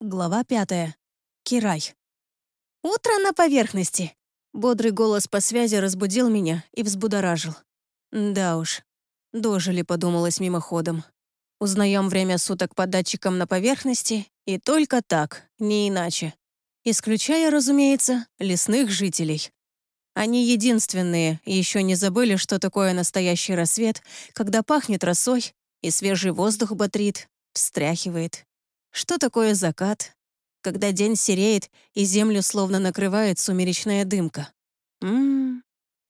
Глава пятая. Кирай. «Утро на поверхности!» Бодрый голос по связи разбудил меня и взбудоражил. Да уж, дожили, подумалось мимоходом. Узнаем время суток по датчикам на поверхности, и только так, не иначе. Исключая, разумеется, лесных жителей. Они единственные еще не забыли, что такое настоящий рассвет, когда пахнет росой, и свежий воздух бодрит, встряхивает. Что такое закат, когда день сереет и землю словно накрывает сумеречная дымка? Ммм,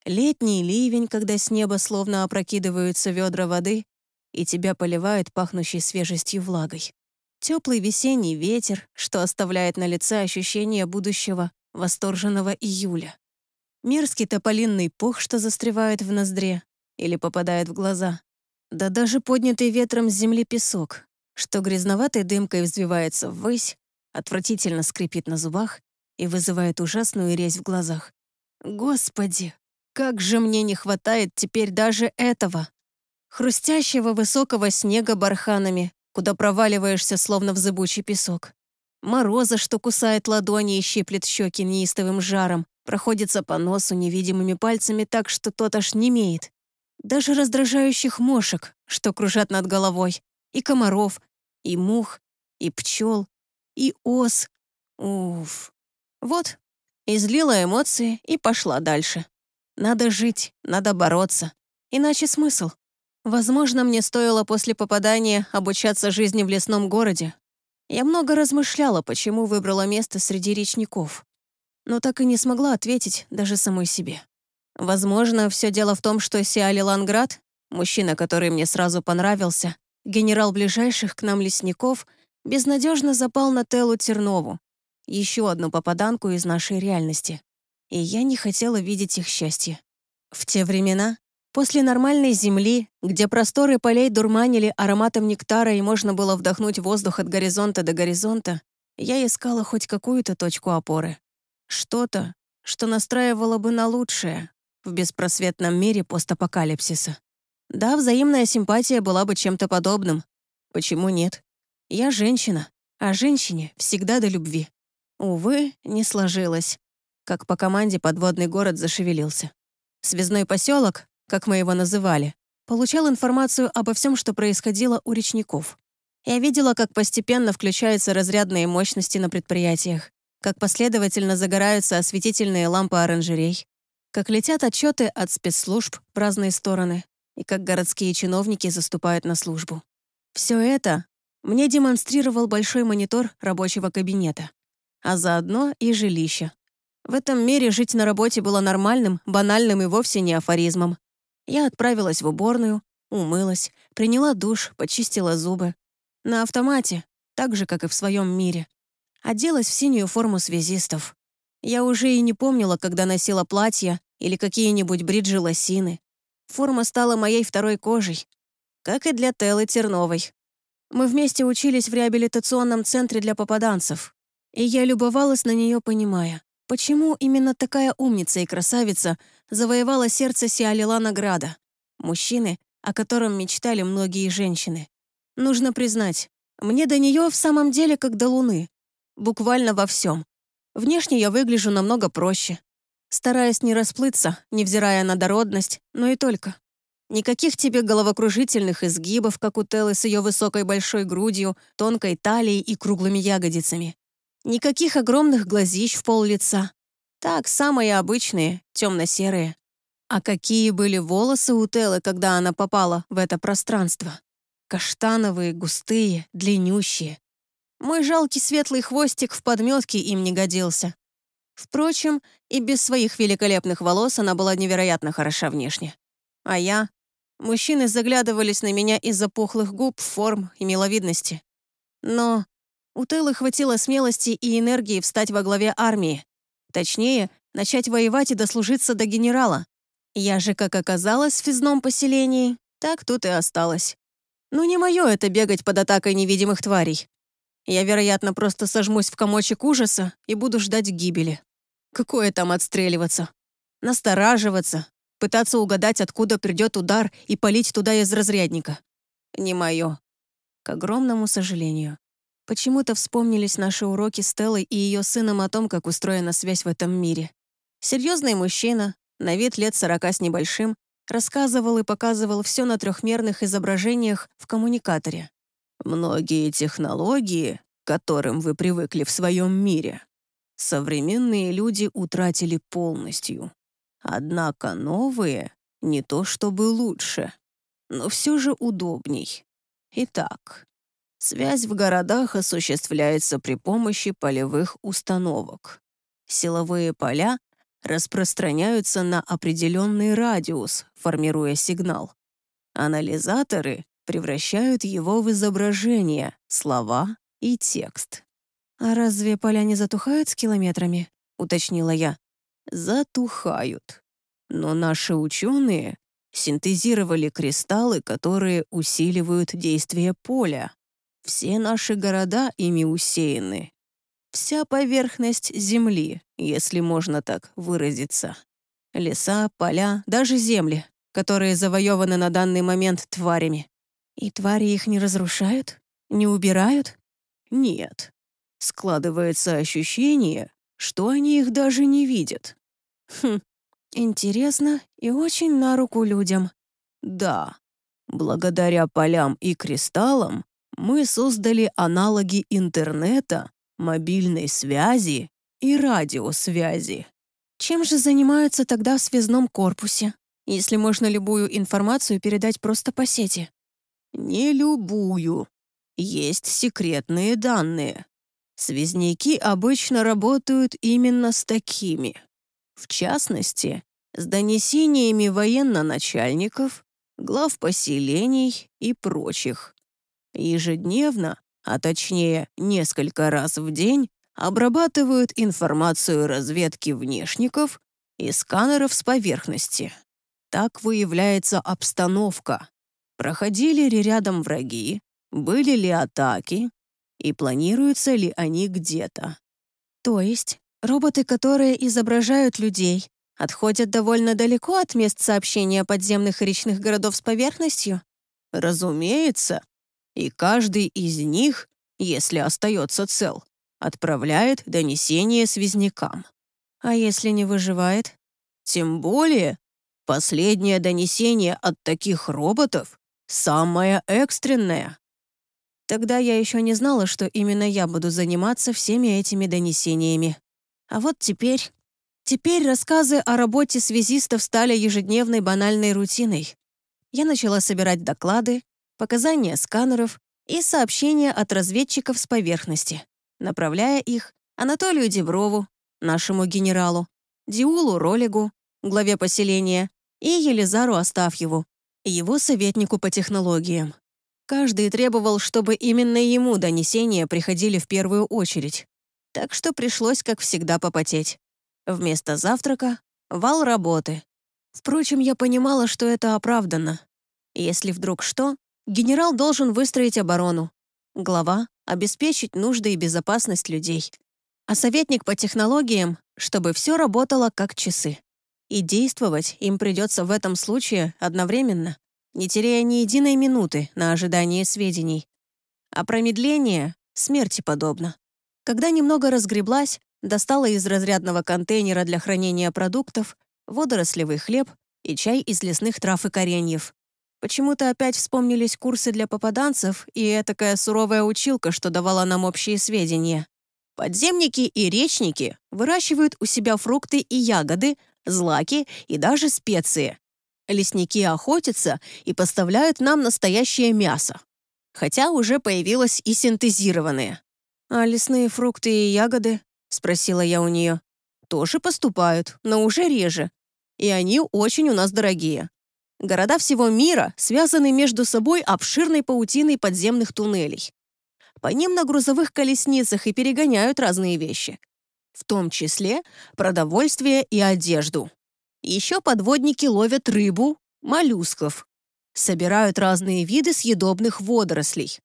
летний ливень, когда с неба словно опрокидываются ведра воды и тебя поливают пахнущей свежестью влагой. Теплый весенний ветер, что оставляет на лице ощущение будущего восторженного июля. Мерзкий тополинный пух, что застревает в ноздре или попадает в глаза. Да даже поднятый ветром с земли песок, что грязноватой дымкой взвивается ввысь, отвратительно скрипит на зубах и вызывает ужасную резь в глазах. Господи, как же мне не хватает теперь даже этого! Хрустящего высокого снега барханами, куда проваливаешься словно в зыбучий песок. Мороза, что кусает ладони и щиплет щеки неистовым жаром, проходится по носу невидимыми пальцами так, что тот аж немеет. Даже раздражающих мошек, что кружат над головой, и комаров, и мух, и пчел, и ос. Уф. Вот, излила эмоции и пошла дальше. Надо жить, надо бороться. Иначе смысл. Возможно, мне стоило после попадания обучаться жизни в лесном городе. Я много размышляла, почему выбрала место среди речников. Но так и не смогла ответить даже самой себе. Возможно, все дело в том, что Сиали Ланград, мужчина, который мне сразу понравился, Генерал ближайших к нам лесников безнадежно запал на Телу Тернову, еще одну попаданку из нашей реальности. И я не хотела видеть их счастье. В те времена, после нормальной земли, где просторы полей дурманили ароматом нектара и можно было вдохнуть воздух от горизонта до горизонта, я искала хоть какую-то точку опоры. Что-то, что настраивало бы на лучшее в беспросветном мире постапокалипсиса. Да, взаимная симпатия была бы чем-то подобным. Почему нет? Я женщина, а женщине всегда до любви. Увы, не сложилось. Как по команде подводный город зашевелился. Связной поселок, как мы его называли, получал информацию обо всем, что происходило у речников. Я видела, как постепенно включаются разрядные мощности на предприятиях, как последовательно загораются осветительные лампы оранжерей, как летят отчеты от спецслужб в разные стороны, и как городские чиновники заступают на службу. Все это мне демонстрировал большой монитор рабочего кабинета, а заодно и жилище. В этом мире жить на работе было нормальным, банальным и вовсе не афоризмом. Я отправилась в уборную, умылась, приняла душ, почистила зубы. На автомате, так же, как и в своем мире. Оделась в синюю форму связистов. Я уже и не помнила, когда носила платья или какие-нибудь бриджи-лосины. Форма стала моей второй кожей, как и для Теллы Терновой. Мы вместе учились в реабилитационном центре для попаданцев, и я любовалась на нее, понимая, почему именно такая умница и красавица завоевала сердце Сиалила Награда, мужчины, о котором мечтали многие женщины. Нужно признать, мне до нее в самом деле как до луны. Буквально во всем. Внешне я выгляжу намного проще, стараясь не расплыться, невзирая на дородность, но и только. Никаких тебе головокружительных изгибов, как у Теллы с ее высокой большой грудью, тонкой талией и круглыми ягодицами. Никаких огромных глазищ в пол лица. Так, самые обычные, темно-серые. А какие были волосы у Теллы, когда она попала в это пространство? Каштановые, густые, длиннющие. Мой жалкий светлый хвостик в подметке им не годился. Впрочем, и без своих великолепных волос она была невероятно хороша внешне. А я? Мужчины заглядывались на меня из-за пухлых губ, форм и миловидности. Но у Тейлы хватило смелости и энергии встать во главе армии. Точнее, начать воевать и дослужиться до генерала. Я же, как оказалось, в физном поселении, так тут и осталась. Ну не мое это бегать под атакой невидимых тварей. Я, вероятно, просто сожмусь в комочек ужаса и буду ждать гибели. Какое там отстреливаться? Настораживаться, пытаться угадать, откуда придет удар и полить туда из разрядника. Не мое. К огромному сожалению. Почему-то вспомнились наши уроки с Теллой и ее сыном о том, как устроена связь в этом мире. Серьезный мужчина, на вид лет сорока с небольшим, рассказывал и показывал все на трехмерных изображениях в коммуникаторе. Многие технологии, к которым вы привыкли в своем мире, современные люди утратили полностью. Однако новые не то чтобы лучше, но все же удобней. Итак, связь в городах осуществляется при помощи полевых установок. Силовые поля распространяются на определенный радиус, формируя сигнал. Анализаторы превращают его в изображение, слова и текст. «А разве поля не затухают с километрами?» — уточнила я. «Затухают. Но наши ученые синтезировали кристаллы, которые усиливают действие поля. Все наши города ими усеяны. Вся поверхность Земли, если можно так выразиться. Леса, поля, даже земли, которые завоеваны на данный момент тварями. И твари их не разрушают? Не убирают? Нет. Складывается ощущение, что они их даже не видят. Хм, интересно и очень на руку людям. Да, благодаря полям и кристаллам мы создали аналоги интернета, мобильной связи и радиосвязи. Чем же занимаются тогда в связном корпусе, если можно любую информацию передать просто по сети? Не любую. Есть секретные данные. Связники обычно работают именно с такими. В частности, с донесениями военно-начальников, глав поселений и прочих. Ежедневно, а точнее несколько раз в день, обрабатывают информацию разведки внешников и сканеров с поверхности. Так выявляется обстановка. Проходили ли рядом враги, были ли атаки и планируются ли они где-то. То есть роботы, которые изображают людей, отходят довольно далеко от мест сообщения подземных и речных городов с поверхностью? Разумеется. И каждый из них, если остается цел, отправляет донесение связнякам. А если не выживает? Тем более, последнее донесение от таких роботов самое экстренное. Тогда я еще не знала, что именно я буду заниматься всеми этими донесениями. А вот теперь... Теперь рассказы о работе связистов стали ежедневной банальной рутиной. Я начала собирать доклады, показания сканеров и сообщения от разведчиков с поверхности, направляя их Анатолию Деврову, нашему генералу, Диулу Ролигу, главе поселения, и Елизару Астафьеву, его советнику по технологиям. Каждый требовал, чтобы именно ему донесения приходили в первую очередь. Так что пришлось, как всегда, попотеть. Вместо завтрака — вал работы. Впрочем, я понимала, что это оправдано. Если вдруг что, генерал должен выстроить оборону. Глава — обеспечить нужды и безопасность людей. А советник по технологиям, чтобы все работало как часы. И действовать им придется в этом случае одновременно не теряя ни единой минуты на ожидание сведений. А промедление смерти подобно. Когда немного разгреблась, достала из разрядного контейнера для хранения продуктов водорослевый хлеб и чай из лесных трав и кореньев. Почему-то опять вспомнились курсы для попаданцев и такая суровая училка, что давала нам общие сведения. Подземники и речники выращивают у себя фрукты и ягоды, злаки и даже специи. Лесники охотятся и поставляют нам настоящее мясо. Хотя уже появилось и синтезированное. «А лесные фрукты и ягоды?» — спросила я у нее. «Тоже поступают, но уже реже. И они очень у нас дорогие. Города всего мира связаны между собой обширной паутиной подземных туннелей. По ним на грузовых колесницах и перегоняют разные вещи. В том числе продовольствие и одежду. Еще подводники ловят рыбу, моллюсков. Собирают разные виды съедобных водорослей.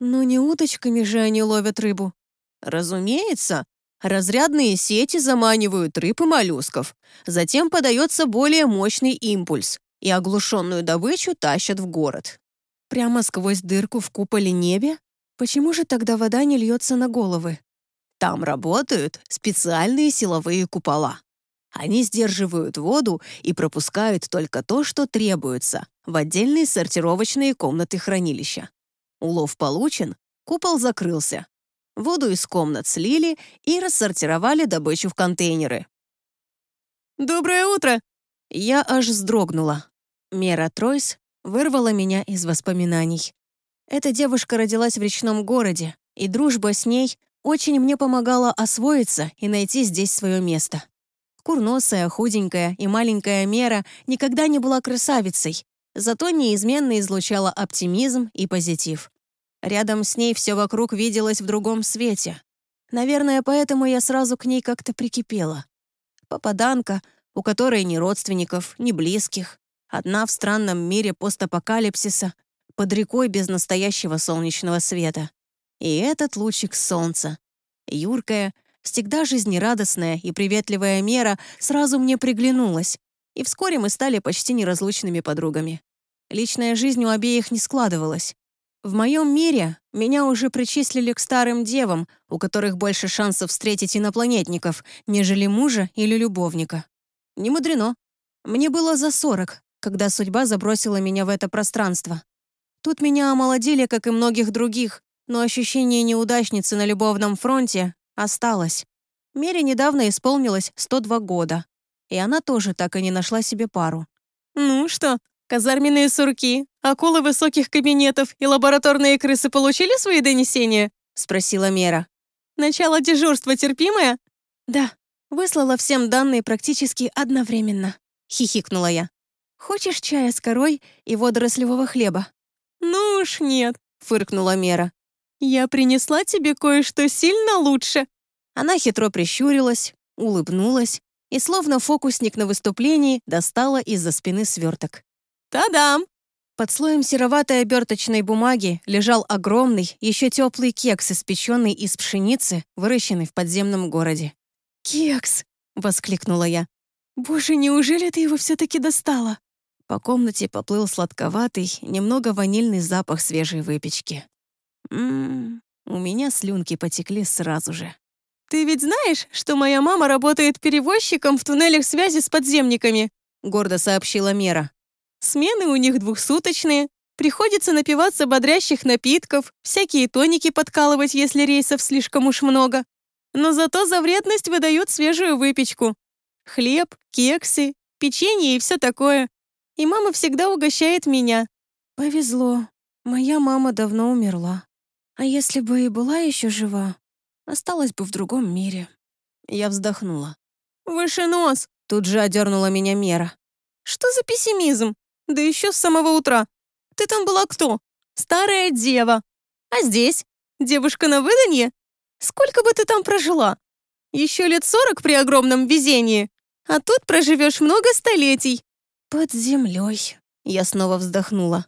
Но не уточками же они ловят рыбу. Разумеется, разрядные сети заманивают рыб и моллюсков. Затем подается более мощный импульс, и оглушенную добычу тащат в город. Прямо сквозь дырку в куполе небе? Почему же тогда вода не льется на головы? Там работают специальные силовые купола. Они сдерживают воду и пропускают только то, что требуется, в отдельные сортировочные комнаты хранилища. Улов получен, купол закрылся. Воду из комнат слили и рассортировали добычу в контейнеры. «Доброе утро!» Я аж вздрогнула. Мера Тройс вырвала меня из воспоминаний. Эта девушка родилась в речном городе, и дружба с ней очень мне помогала освоиться и найти здесь свое место. Курносая, худенькая и маленькая Мера никогда не была красавицей, зато неизменно излучала оптимизм и позитив. Рядом с ней все вокруг виделось в другом свете. Наверное, поэтому я сразу к ней как-то прикипела. Попаданка, у которой ни родственников, ни близких, одна в странном мире постапокалипсиса, под рекой без настоящего солнечного света. И этот лучик солнца. Юркая, всегда жизнерадостная и приветливая Мера сразу мне приглянулась, и вскоре мы стали почти неразлучными подругами. Личная жизнь у обеих не складывалась. В моем мире меня уже причислили к старым девам, у которых больше шансов встретить инопланетников, нежели мужа или любовника. Не мудрено. Мне было за сорок, когда судьба забросила меня в это пространство. Тут меня омолодили, как и многих других, но ощущение неудачницы на любовном фронте осталось. Мере недавно исполнилось 102 года, и она тоже так и не нашла себе пару. «Ну что, казарменные сурки, акулы высоких кабинетов и лабораторные крысы получили свои донесения?» — спросила Мера. «Начало дежурства терпимое?» «Да, выслала всем данные практически одновременно», — хихикнула я. «Хочешь чая с корой и водорослевого хлеба?» «Ну уж нет», — фыркнула Мера. «Я принесла тебе кое-что сильно лучше». Она хитро прищурилась, улыбнулась и, словно фокусник на выступлении, достала из-за спины сверток. «Та-дам!» Под слоем сероватой оберточной бумаги лежал огромный, еще теплый кекс, испеченный из пшеницы, выращенный в подземном городе. «Кекс!» — воскликнула я. «Боже, неужели ты его все-таки достала?» По комнате поплыл сладковатый, немного ванильный запах свежей выпечки. Ммм, у меня слюнки потекли сразу же. «Ты ведь знаешь, что моя мама работает перевозчиком в туннелях связи с подземниками?» гордо сообщила Мера. «Смены у них двухсуточные, приходится напиваться бодрящих напитков, всякие тоники подкалывать, если рейсов слишком уж много. Но зато за вредность выдают свежую выпечку. Хлеб, кексы, печенье и все такое и мама всегда угощает меня». «Повезло. Моя мама давно умерла. А если бы и была еще жива, осталась бы в другом мире». Я вздохнула. «Выше нос!» — тут же одернула меня Мера. «Что за пессимизм? Да еще с самого утра. Ты там была кто? Старая дева. А здесь? Девушка на выданье? Сколько бы ты там прожила? Еще лет сорок при огромном везении. А тут проживешь много столетий. «Под землей», — я снова вздохнула.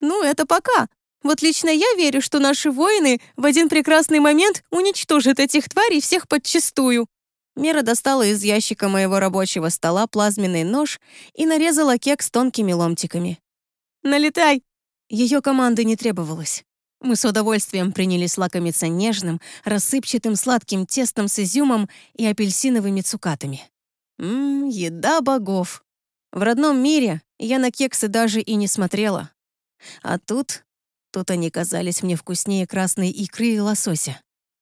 «Ну, это пока. Вот лично я верю, что наши воины в один прекрасный момент уничтожат этих тварей всех подчистую». Мера достала из ящика моего рабочего стола плазменный нож и нарезала кекс тонкими ломтиками. «Налетай!» Ее команды не требовалось. Мы с удовольствием принялись лакомиться нежным, рассыпчатым сладким тестом с изюмом и апельсиновыми цукатами. Ммм, еда богов. В родном мире я на кексы даже и не смотрела. А тут... Тут они казались мне вкуснее красной икры и лосося.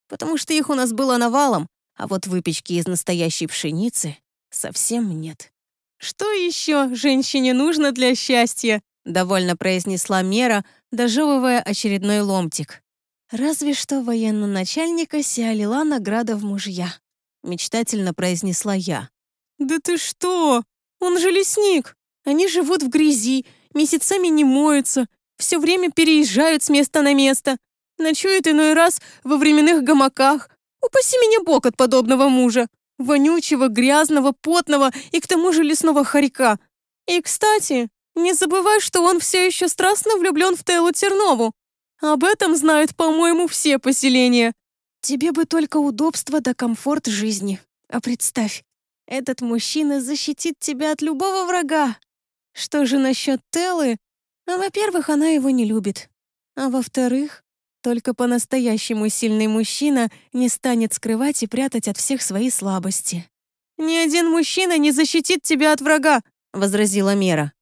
Потому что их у нас было навалом, а вот выпечки из настоящей пшеницы совсем нет. «Что еще женщине нужно для счастья?» — довольно произнесла Мера, дожевывая очередной ломтик. «Разве что военно-начальника Сиалила награда в мужья», — мечтательно произнесла я. «Да ты что?» Он же лесник. Они живут в грязи, месяцами не моются, все время переезжают с места на место, ночуют иной раз во временных гамаках. Упаси меня бог от подобного мужа. Вонючего, грязного, потного и к тому же лесного хорька. И, кстати, не забывай, что он все еще страстно влюблен в Тейлу Тернову. Об этом знают, по-моему, все поселения. Тебе бы только удобство да комфорт жизни. А представь, этот мужчина защитит тебя от любого врага. Что же насчет Теллы? А, во-первых, она его не любит. А во-вторых, Только по-настоящему сильный мужчина не станет скрывать и прятать от всех свои слабости. «Ни один мужчина не защитит тебя от врага», — возразила Мера.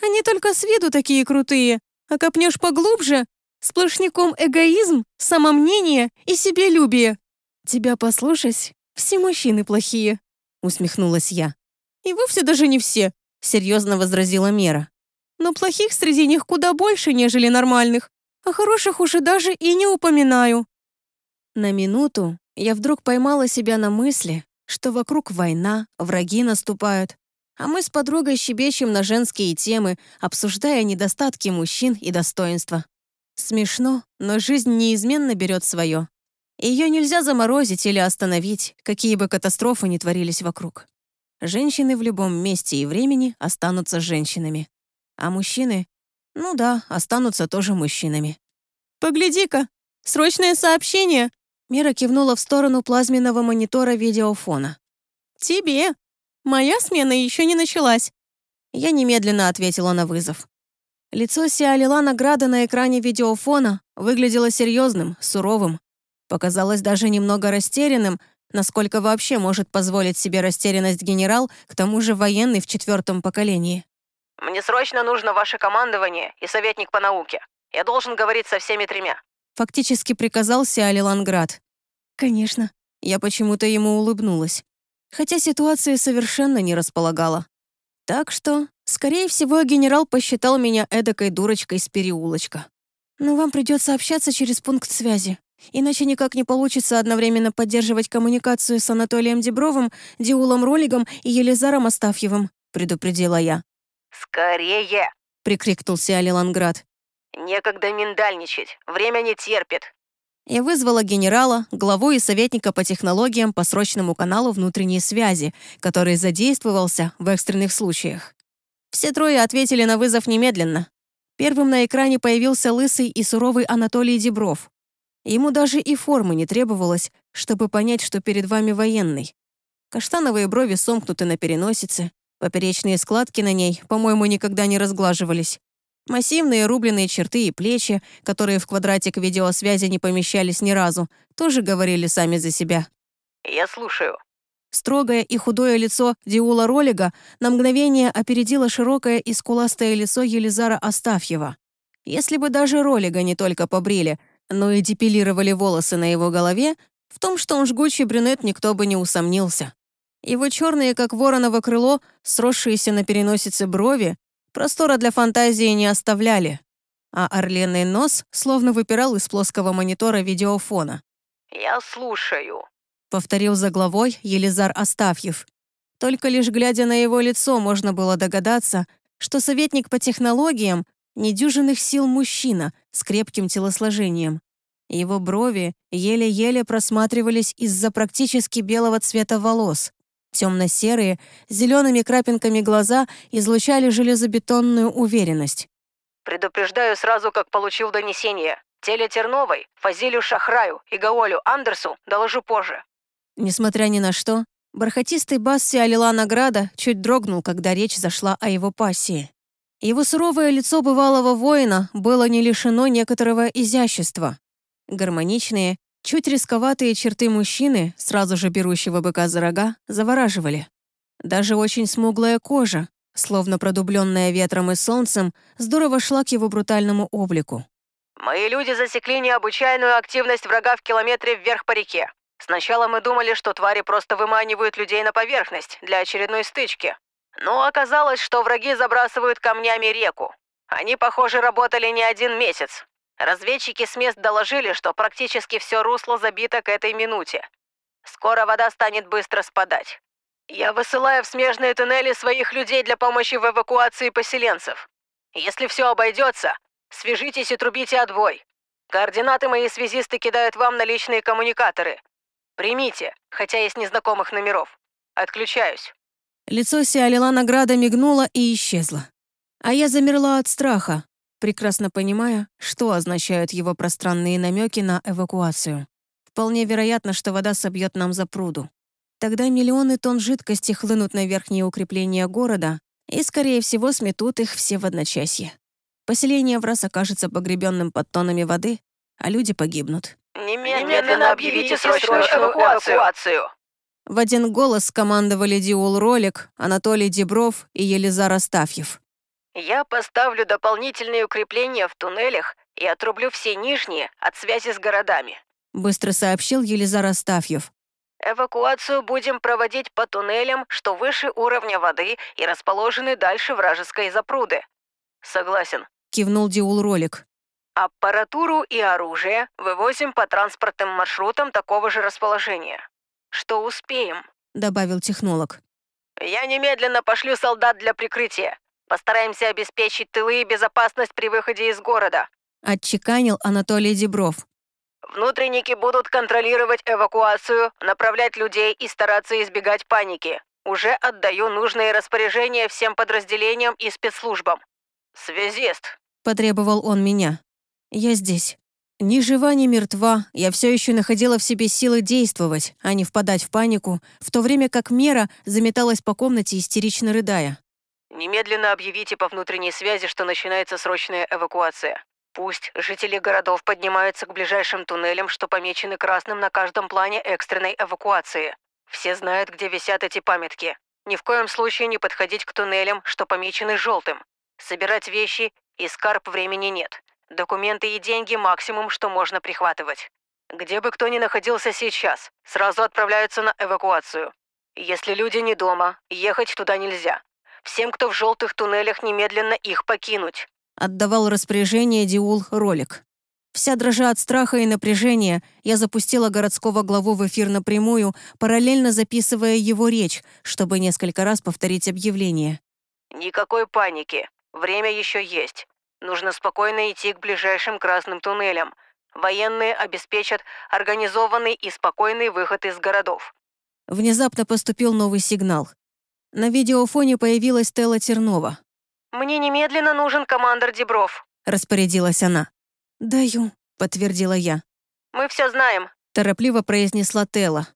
«Они только с виду такие крутые, а копнешь поглубже — сплошняком эгоизм, самомнение и себелюбие. Тебя послушать, все мужчины плохие», — усмехнулась я. «И вовсе даже не все», — серьезно возразила Мера. «Но плохих среди них куда больше, нежели нормальных. О хороших уже даже и не упоминаю». На минуту я вдруг поймала себя на мысли, что вокруг война, враги наступают, а мы с подругой щебечем на женские темы, обсуждая недостатки мужчин и достоинства. Смешно, но жизнь неизменно берет свое. Ее нельзя заморозить или остановить, какие бы катастрофы ни творились вокруг. Женщины в любом месте и времени останутся женщинами. А мужчины ну да, останутся тоже мужчинами. «Погляди-ка! Срочное сообщение!» Мира кивнула в сторону плазменного монитора видеофона. «Тебе! Моя смена еще не началась!» Я немедленно ответила на вызов. Лицо Сиалила награда на экране видеофона выглядело серьезным, суровым. Показалось даже немного растерянным, насколько вообще может позволить себе растерянность генерал, к тому же военный в четвертом поколении. Мне срочно нужно ваше командование и советник по науке. Я должен говорить со всеми тремя». Фактически приказал Сиали Ланград. «Конечно». Я почему-то ему улыбнулась. Хотя ситуация совершенно не располагала. Так что, скорее всего, генерал посчитал меня эдакой дурочкой с переулочка. Но вам придется общаться через пункт связи. Иначе никак не получится одновременно поддерживать коммуникацию с Анатолием Дебровым, Диулом Ролигом и Елизаром Астафьевым, предупредила я. «Скорее!» — прикрикнул Сиали Ланград. «Некогда миндальничать, время не терпит». Я вызвала генерала, главу и советника по технологиям по срочному каналу внутренней связи, который задействовался в экстренных случаях. Все трое ответили на вызов немедленно. Первым на экране появился лысый и суровый Анатолий Дебров. Ему даже и формы не требовалось, чтобы понять, что перед вами военный. Каштановые брови сомкнуты на переносице, Поперечные складки на ней, по-моему, никогда не разглаживались. Массивные рубленые черты и плечи, которые в квадратик видеосвязи не помещались ни разу, тоже говорили сами за себя. «Я слушаю». Строгое и худое лицо Диула Ролига на мгновение опередило широкое и скуластое лицо Елизара Астафьева. Если бы даже Ролига не только побрили, но и депилировали волосы на его голове, в том, что он жгучий брюнет, никто бы не усомнился. Его черные, как вороново крыло, сросшиеся на переносице брови, простора для фантазии не оставляли, а орленный нос словно выпирал из плоского монитора видеофона. «Я слушаю», — повторил за главой Елизар Астафьев. Только лишь глядя на его лицо, можно было догадаться, что советник по технологиям — недюжинных сил мужчина с крепким телосложением. Его брови еле-еле просматривались из-за практически белого цвета волос. Темно-серые, с зелеными крапинками глаза излучали железобетонную уверенность. «Предупреждаю сразу, как получил донесение. Теле Терновой, Фазилю Шахраю и Гаолю Андерсу доложу позже». Несмотря ни на что, бархатистый бас Сиалила Награда чуть дрогнул, когда речь зашла о его пассии. Его суровое лицо бывалого воина было не лишено некоторого изящества. Гармоничные, Чуть рисковатые черты мужчины, сразу же берущего быка за рога, завораживали. Даже очень смуглая кожа, словно продубленная ветром и солнцем, здорово шла к его брутальному облику. «Мои люди засекли необычайную активность врага в километре вверх по реке. Сначала мы думали, что твари просто выманивают людей на поверхность для очередной стычки. Но оказалось, что враги забрасывают камнями реку. Они, похоже, работали не один месяц. Разведчики с мест доложили, что практически все русло забито к этой минуте. Скоро вода станет быстро спадать. Я высылаю в смежные туннели своих людей для помощи в эвакуации поселенцев. Если все обойдется, свяжитесь и трубите отбой. Координаты мои связисты кидают вам на личные коммуникаторы. Примите, хотя есть незнакомых номеров. Отключаюсь». Лицо Сиалила награда мигнуло и исчезло. А я замерла от страха, прекрасно понимая, что означают его пространные намеки на эвакуацию. Вполне вероятно, что вода собьет нам за пруду. Тогда миллионы тонн жидкости хлынут на верхние укрепления города и, скорее всего, сметут их все в одночасье. Поселение в раз окажется погребенным под тоннами воды, а люди погибнут. Немедленно объявите срочную эвакуацию. В один голос скомандовали Диул Ролик, Анатолий Дебров и Елизар Астафьев. Я поставлю дополнительные укрепления в туннелях и отрублю все нижние от связи с городами. Быстро сообщил Елизар Астафьев. Эвакуацию будем проводить по туннелям, что выше уровня воды и расположены дальше вражеской запруды. Согласен. Кивнул Диул Ролик. Аппаратуру и оружие вывозим по транспортным маршрутам такого же расположения. Что успеем, Добавил технолог. Я немедленно пошлю солдат для прикрытия. Постараемся обеспечить тылы и безопасность при выходе из города. Отчеканил Анатолий Дебров. Внутренники будут контролировать эвакуацию, направлять людей и стараться избегать паники. Уже отдаю нужные распоряжения всем подразделениям и спецслужбам. Связист. Потребовал он меня. Я здесь. Ни жива, ни мертва, я все еще находила в себе силы действовать, а не впадать в панику, в то время как Мера заметалась по комнате, истерично рыдая. Немедленно объявите по внутренней связи, что начинается срочная эвакуация. Пусть жители городов поднимаются к ближайшим туннелям, что помечены красным на каждом плане экстренной эвакуации. Все знают, где висят эти памятки. Ни в коем случае не подходить к туннелям, что помечены желтым. Собирать вещи и скарб времени нет. Документы и деньги максимум, что можно прихватывать. Где бы кто ни находился сейчас, сразу отправляются на эвакуацию. Если люди не дома, ехать туда нельзя. Всем, кто в желтых туннелях, немедленно их покинуть. Отдавал распоряжение Диул Ролик. Вся дрожа от страха и напряжения, я запустила городского главу в эфир напрямую, параллельно записывая его речь, чтобы несколько раз повторить объявление. Никакой паники. Время еще есть. Нужно спокойно идти к ближайшим красным туннелям. Военные обеспечат организованный и спокойный выход из городов. Внезапно поступил новый сигнал. На видеофоне появилась Телла Тернова. «Мне немедленно нужен командор Дебров». Распорядилась она. «Даю», — подтвердила я. «Мы все знаем». Торопливо произнесла Телла.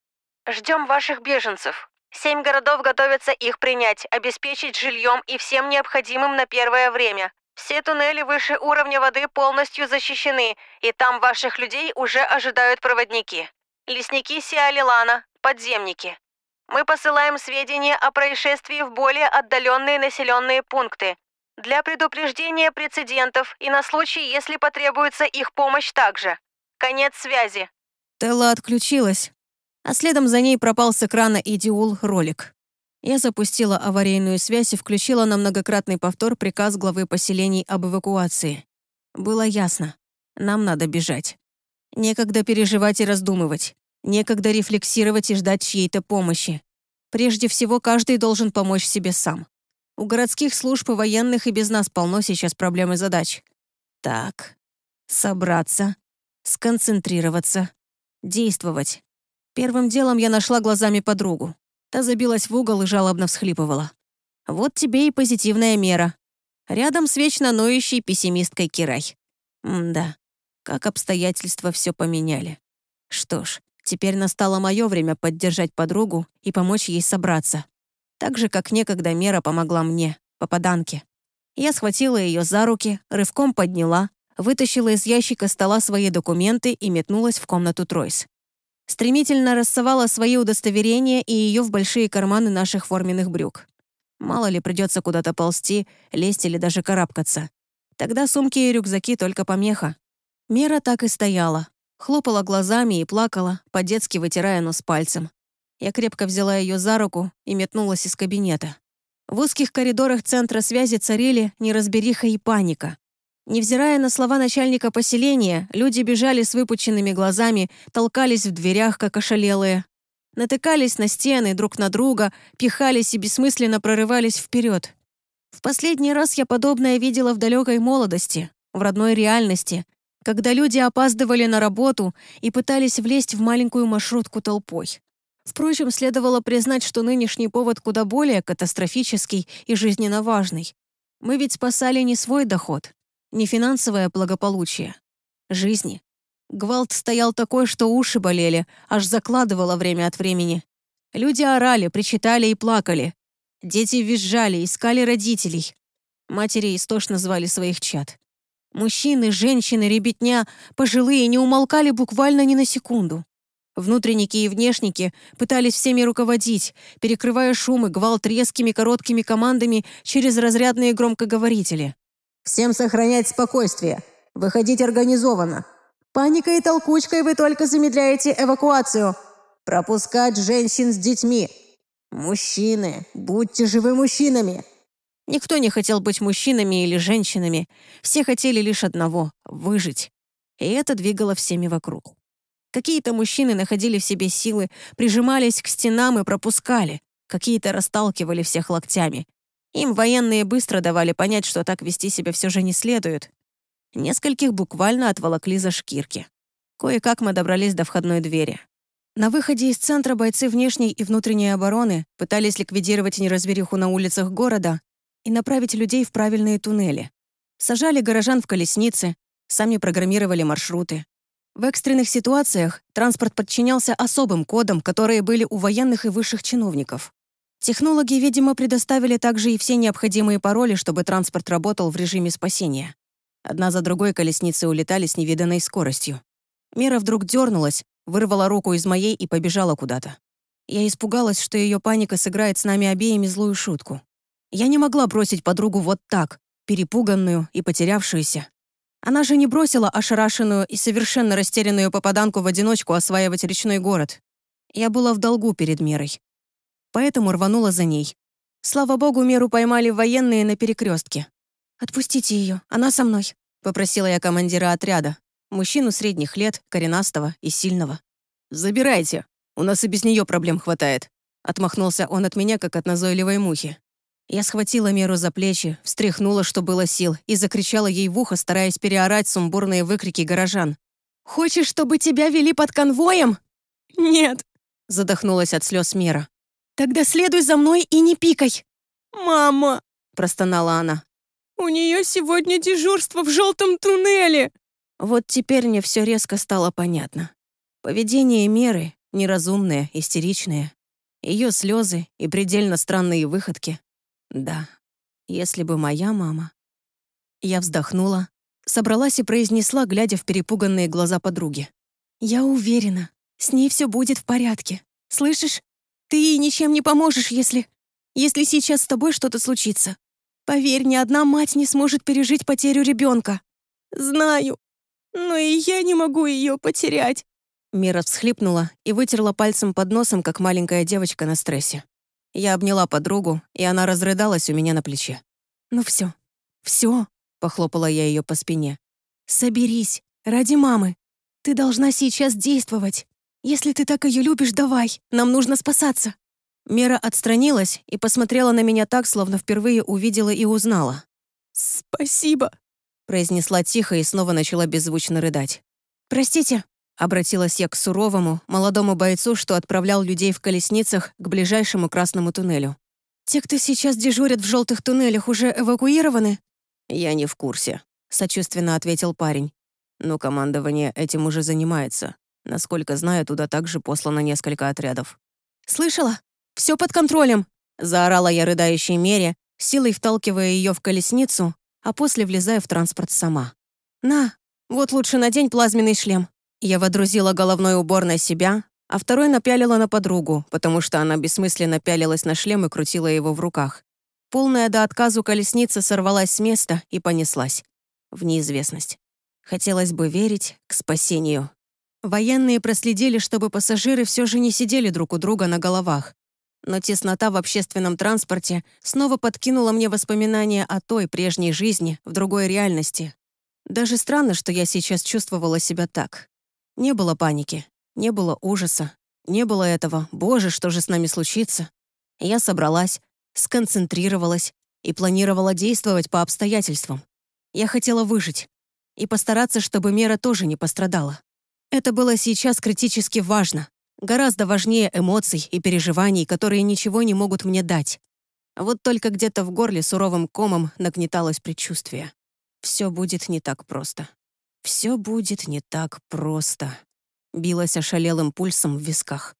«Ждем ваших беженцев. Семь городов готовятся их принять, обеспечить жильем и всем необходимым на первое время. Все туннели выше уровня воды полностью защищены, и там ваших людей уже ожидают проводники. Лесники Сиалилана, подземники. Мы посылаем сведения о происшествии в более отдаленные населенные пункты. Для предупреждения прецедентов и на случай, если потребуется их помощь также. Конец связи. Телла отключилась, а следом за ней пропал с экрана идиул ролик. Я запустила аварийную связь и включила на многократный повтор приказ главы поселений об эвакуации. Было ясно. Нам надо бежать. Некогда переживать и раздумывать. Некогда рефлексировать и ждать чьей-то помощи. Прежде всего, каждый должен помочь себе сам. У городских служб и военных и без нас полно сейчас проблем и задач. Так, собраться, сконцентрироваться, действовать. Первым делом я нашла глазами подругу. Та забилась в угол и жалобно всхлипывала. Вот тебе и позитивная мера. Рядом с вечно ноющей пессимисткой Кирай. М-да, как обстоятельства все поменяли. Что ж, теперь настало мое время поддержать подругу и помочь ей собраться. Так же, как некогда Мера помогла мне, попаданке. Я схватила ее за руки, рывком подняла, вытащила из ящика стола свои документы и метнулась в комнату Тройс. Стремительно рассовала свои удостоверения и ее в большие карманы наших форменных брюк. Мало ли придется куда-то ползти, лезть или даже карабкаться. Тогда сумки и рюкзаки только помеха. Мера так и стояла. Хлопала глазами и плакала, по-детски вытирая нос пальцем. Я крепко взяла ее за руку и метнулась из кабинета. В узких коридорах центра связи царили неразбериха и паника. Невзирая на слова начальника поселения, люди бежали с выпученными глазами, толкались в дверях, как ошалелые. Натыкались на стены друг на друга, пихались и бессмысленно прорывались вперед. В последний раз я подобное видела в далекой молодости, в родной реальности, когда люди опаздывали на работу и пытались влезть в маленькую маршрутку толпой. Впрочем, следовало признать, что нынешний повод куда более катастрофический и жизненно важный. Мы ведь спасали не свой доход, не финансовое благополучие. Жизни. Гвалт стоял такой, что уши болели, аж закладывало время от времени. Люди орали, причитали и плакали. Дети визжали, искали родителей. Матери истошно звали своих чад. Мужчины, женщины, ребятня, пожилые не умолкали буквально ни на секунду. Внутренники и внешники пытались всеми руководить, перекрывая шум и гвалт резкими короткими командами через разрядные громкоговорители. «Всем сохранять спокойствие. Выходить организованно. Паникой и толкучкой вы только замедляете эвакуацию. Пропускать женщин с детьми. Мужчины, будьте живы мужчинами. Никто не хотел быть мужчинами или женщинами. Все хотели лишь одного — выжить. И это двигало всеми вокруг. Какие-то мужчины находили в себе силы, прижимались к стенам и пропускали. Какие-то расталкивали всех локтями. Им военные быстро давали понять, что так вести себя все же не следует. Нескольких буквально отволокли за шкирки. Кое-как мы добрались до входной двери. На выходе из центра бойцы внешней и внутренней обороны пытались ликвидировать неразбериху на улицах города, и направить людей в правильные туннели. Сажали горожан в колесницы, сами программировали маршруты. В экстренных ситуациях транспорт подчинялся особым кодам, которые были у военных и высших чиновников. Технологи, видимо, предоставили также и все необходимые пароли, чтобы транспорт работал в режиме спасения. Одна за другой колесницы улетали с невиданной скоростью. Мира вдруг дернулась, вырвала руку из моей и побежала куда-то. Я испугалась, что ее паника сыграет с нами обеими злую шутку. Я не могла бросить подругу вот так, перепуганную и потерявшуюся. Она же не бросила ошарашенную и совершенно растерянную попаданку в одиночку осваивать речной город. Я была в долгу перед Мерой. Поэтому рванула за ней. Слава богу, Меру поймали военные на перекрестке. «Отпустите ее, она со мной», — попросила я командира отряда, мужчину средних лет, коренастого и сильного. «Забирайте, у нас и без нее проблем хватает», — отмахнулся он от меня, как от назойливой мухи. Я схватила Меру за плечи, встряхнула, что было сил, и закричала ей в ухо, стараясь переорать сумбурные выкрики горожан. «Хочешь, чтобы тебя вели под конвоем?» «Нет», — задохнулась от слез Мера. «Тогда следуй за мной и не пикай!» «Мама!» — простонала она. «У нее сегодня дежурство в желтом туннеле!» Вот теперь мне все резко стало понятно. Поведение Меры неразумное, истеричное. Ее слезы и предельно странные выходки. Да, если бы моя мама... Я вздохнула, собралась и произнесла, глядя в перепуганные глаза подруги. «Я уверена, с ней все будет в порядке. Слышишь? Ты ей ничем не поможешь, если... Если сейчас с тобой что-то случится. Поверь, ни одна мать не сможет пережить потерю ребенка. Знаю, но и я не могу ее потерять». Мира всхлипнула и вытерла пальцем под носом, как маленькая девочка на стрессе. Я обняла подругу, и она разрыдалась у меня на плече. «Ну все, все, похлопала я ее по спине. «Соберись, ради мамы. Ты должна сейчас действовать. Если ты так ее любишь, давай, нам нужно спасаться». Мера отстранилась и посмотрела на меня так, словно впервые увидела и узнала. «Спасибо», — произнесла тихо и снова начала беззвучно рыдать. «Простите», Обратилась я к суровому, молодому бойцу, что отправлял людей в колесницах к ближайшему красному туннелю. «Те, кто сейчас дежурят в желтых туннелях, уже эвакуированы?» «Я не в курсе», — сочувственно ответил парень. «Но командование этим уже занимается. Насколько знаю, туда также послано несколько отрядов». «Слышала? Все под контролем!» — заорала я рыдающей мере, силой вталкивая ее в колесницу, а после влезая в транспорт сама. «На, вот лучше надень плазменный шлем». Я водрузила головной убор на себя, а второй напялила на подругу, потому что она бессмысленно пялилась на шлем и крутила его в руках. Полная до отказу колесница сорвалась с места и понеслась. В неизвестность. Хотелось бы верить к спасению. Военные проследили, чтобы пассажиры все же не сидели друг у друга на головах. Но теснота в общественном транспорте снова подкинула мне воспоминания о той прежней жизни в другой реальности. Даже странно, что я сейчас чувствовала себя так. Не было паники, не было ужаса, не было этого «Боже, что же с нами случится?». Я собралась, сконцентрировалась и планировала действовать по обстоятельствам. Я хотела выжить и постараться, чтобы Мера тоже не пострадала. Это было сейчас критически важно, гораздо важнее эмоций и переживаний, которые ничего не могут мне дать. Вот только где-то в горле суровым комом нагнеталось предчувствие. Все будет не так просто. Все будет не так просто. Билась ошалелым пульсом в висках.